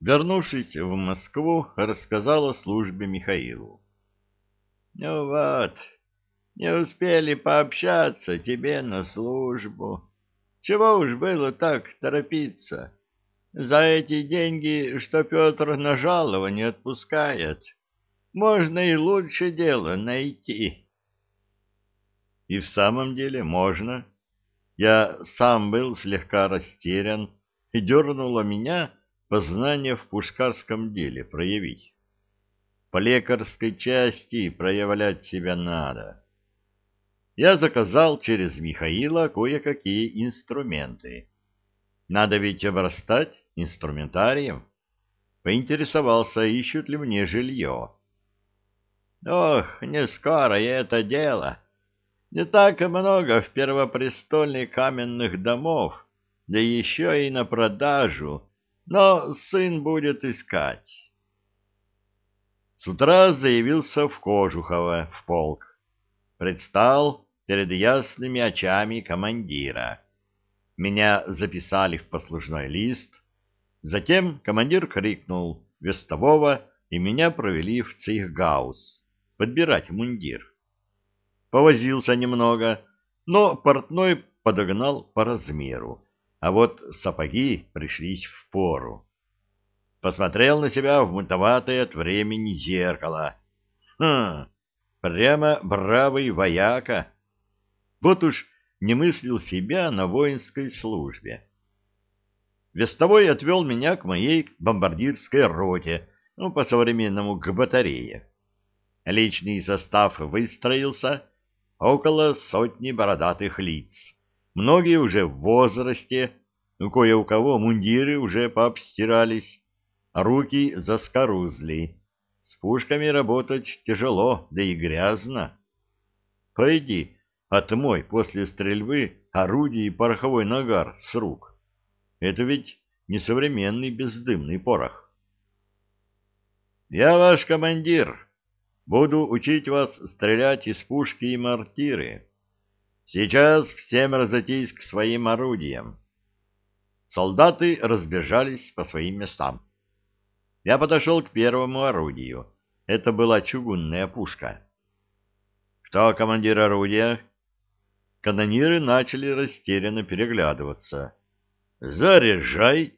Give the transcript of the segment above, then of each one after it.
Вернувшись в Москву, рассказал о службе Михаилу. — Ну вот, не успели пообщаться тебе на службу. Чего уж было так торопиться? За эти деньги, что Петр на жалование отпускает, можно и лучше дело найти. И в самом деле можно. Я сам был слегка растерян, и дернуло меня познание в пушкарском деле проявить. По лекарской части проявлять себя надо. Я заказал через Михаила кое-какие инструменты. Надо ведь обрастать инструментарием. Поинтересовался, ищут ли мне жилье. Ох, не скоро это дело. Не так много в первопрестольной каменных домов, да еще и на продажу, но сын будет искать. С утра заявился в Кожухово, в полк. Предстал перед ясными очами командира. Меня записали в послужной лист. Затем командир крикнул «Вестового», и меня провели в цейхгаус подбирать мундир. Повозился немного, но портной подогнал по размеру, а вот сапоги пришлись в пору. Посмотрел на себя в мутоватое от времени зеркало. Хм, прямо бравый вояка. Вот уж не мыслил себя на воинской службе. Вестовой отвел меня к моей бомбардирской роте, ну, по-современному, к батарее. Личный состав выстроился, около сотни бородатых лиц. Многие уже в возрасте, у кое у кого мундиры уже пообстирались, а руки заскорузли. С пушками работать тяжело, да и грязно. Пойди, отмой после стрельбы орудие и пороховой нагар с рук. Это ведь не современный бездымный порох. Я ваш командир. Буду учить вас стрелять из пушки и мортиры. Сейчас всем разойтись к своим орудиям. Солдаты разбежались по своим местам. Я подошел к первому орудию. Это была чугунная пушка. «Кто командир орудия?» Канониры начали растерянно переглядываться. «Заряжай!»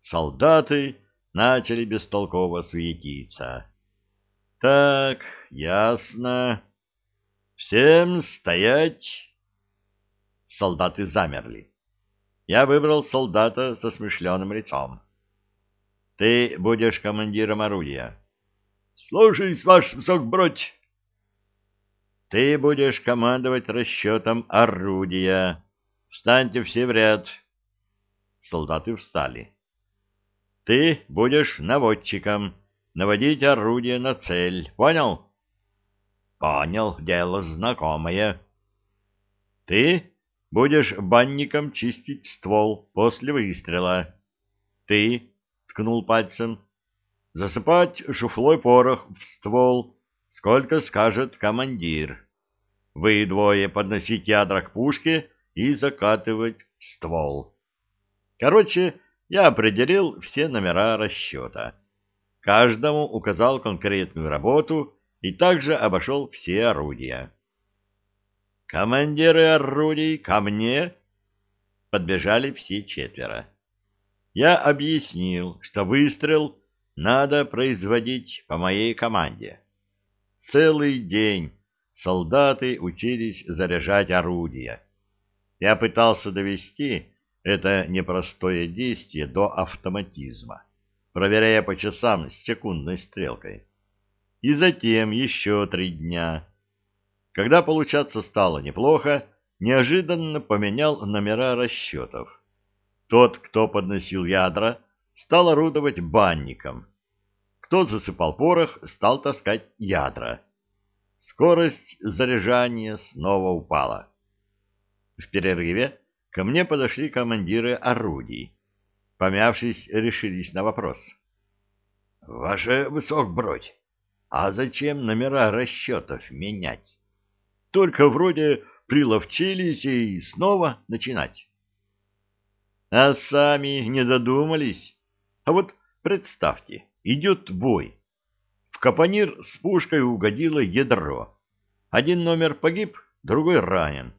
Солдаты начали бестолково суетиться. «Так, ясно. Всем стоять!» Солдаты замерли. Я выбрал солдата со смышленым лицом. Ты будешь командиром орудия. Слушаюсь, ваш сокбродь. Ты будешь командовать расчетом орудия. Встаньте все в ряд. Солдаты встали. Ты будешь наводчиком. Наводить орудие на цель. Понял? Понял. Дело знакомое. Ты будешь банником чистить ствол после выстрела. Ты ткнул пальцем. Засыпать шуфлой порох в ствол, сколько скажет командир. Вы двое подносить ядра к пушке и закатывать ствол. Короче, я определил все номера расчета. Каждому указал конкретную работу и также обошел все орудия. «Командиры орудий, ко мне!» Подбежали все четверо я объяснил, что выстрел надо производить по моей команде. Целый день солдаты учились заряжать орудия. Я пытался довести это непростое действие до автоматизма, проверяя по часам с секундной стрелкой. И затем еще три дня. Когда получаться стало неплохо, неожиданно поменял номера расчетов тот, кто подносил ядра, стал орудовать банником. Кто засыпал порох, стал таскать ядра. Скорость заряжания снова упала. В перерыве ко мне подошли командиры орудий. Помявшись, решились на вопрос. — Ваше высокбродь, а зачем номера расчетов менять? Только вроде приловчились и снова начинать. А сами не додумались? А вот представьте, идет бой. В капонир с пушкой угодило ядро. Один номер погиб, другой ранен.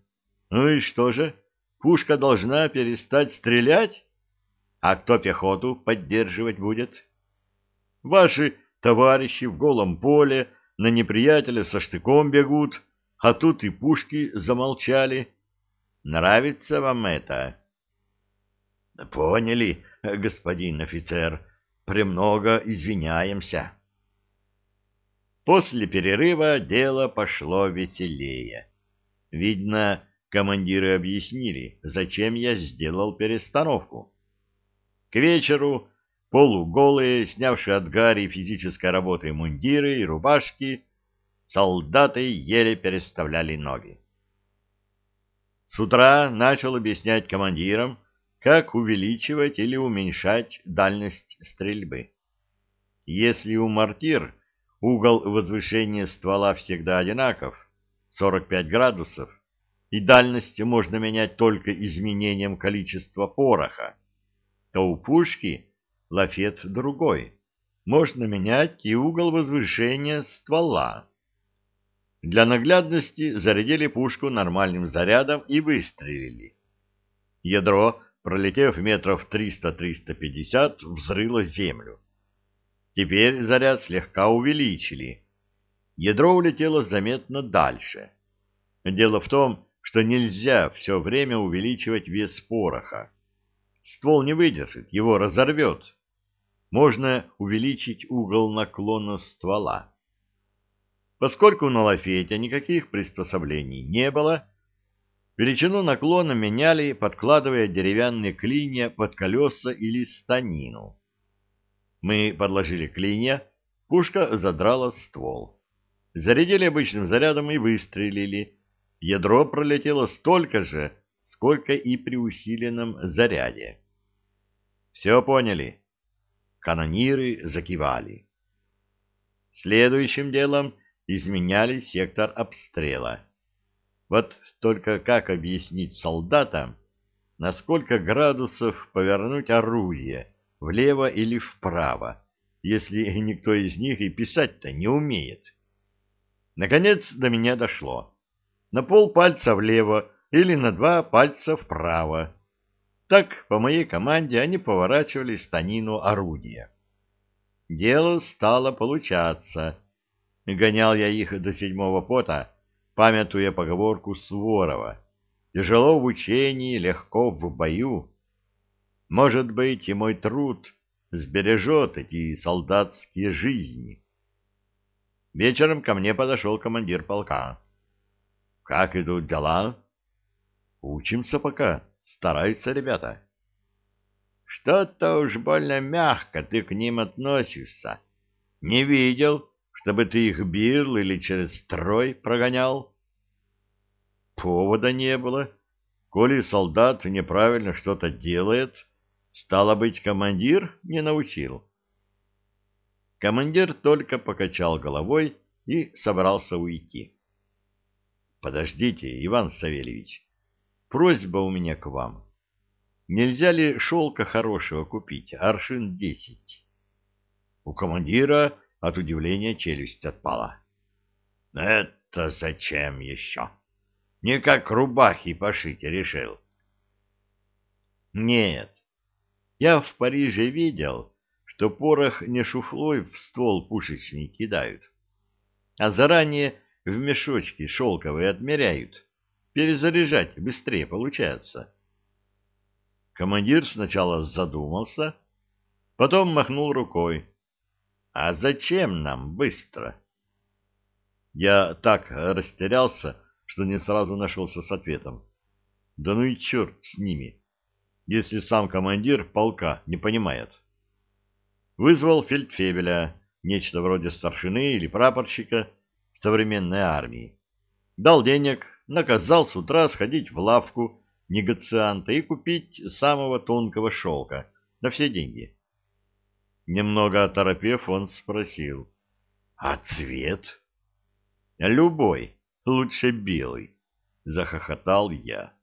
Ну и что же, пушка должна перестать стрелять? А кто пехоту поддерживать будет? Ваши товарищи в голом поле на неприятеля со штыком бегут, а тут и пушки замолчали. Нравится вам это? — Поняли, господин офицер. Премного извиняемся. После перерыва дело пошло веселее. Видно, командиры объяснили, зачем я сделал перестановку. К вечеру полуголые, снявшие от Гарри физической работы мундиры и рубашки, солдаты еле переставляли ноги. С утра начал объяснять командирам, как увеличивать или уменьшать дальность стрельбы. Если у мортир угол возвышения ствола всегда одинаков, 45 градусов, и дальность можно менять только изменением количества пороха, то у пушки лафет другой. Можно менять и угол возвышения ствола. Для наглядности зарядили пушку нормальным зарядом и выстрелили. Ядро, пролетев метров 300-350, взрыло землю. Теперь заряд слегка увеличили. Ядро улетело заметно дальше. Дело в том, что нельзя все время увеличивать вес пороха. Ствол не выдержит, его разорвет. Можно увеличить угол наклона ствола. Поскольку на лафете никаких приспособлений не было, величину наклона меняли, подкладывая деревянные клинья под колеса или станину. Мы подложили клинья, пушка задрала ствол. Зарядили обычным зарядом и выстрелили. Ядро пролетело столько же, сколько и при усиленном заряде. Все поняли? Канониры закивали. Следующим делом изменяли сектор обстрела. Вот только как объяснить солдатам, на сколько градусов повернуть орудие, влево или вправо, если никто из них и писать-то не умеет? Наконец до меня дошло. На пол пальца влево или на два пальца вправо. Так, по моей команде, они поворачивали станину орудия. Дело стало получаться. Гонял я их до седьмого пота, памятуя поговорку Суворова. Тяжело в учении, легко в бою. Может быть, и мой труд сбережет эти солдатские жизни. Вечером ко мне подошел командир полка. — Как идут дела? — Учимся пока. Стараются ребята. — Что-то уж больно мягко ты к ним относишься. Не видел, чтобы ты их бил или через строй прогонял? Повода не было. Коли солдат неправильно что-то делает, стало быть, командир не научил. Командир только покачал головой и собрался уйти. — Подождите, Иван Савельевич, просьба у меня к вам. Нельзя ли шелка хорошего купить, аршин десять? У командира от удивления челюсть отпала. — Это зачем еще? Не как рубахи пошить решил. — Нет. Я в Париже видел, что порох не шуфлой в ствол пушечный кидают, а заранее в мешочки шелковые отмеряют. Перезаряжать быстрее получается. Командир сначала задумался, потом махнул рукой. А зачем нам быстро? Я так растерялся, что не сразу нашелся с ответом. Да ну и черт с ними, если сам командир полка не понимает. Вызвал фельдфебеля, нечто вроде старшины или прапорщика в современной армии. Дал денег, наказал с утра сходить в лавку негацианта и купить самого тонкого шелка на все деньги. Немного оторопев, он спросил. — А цвет? — Любой, лучше белый, — захохотал я.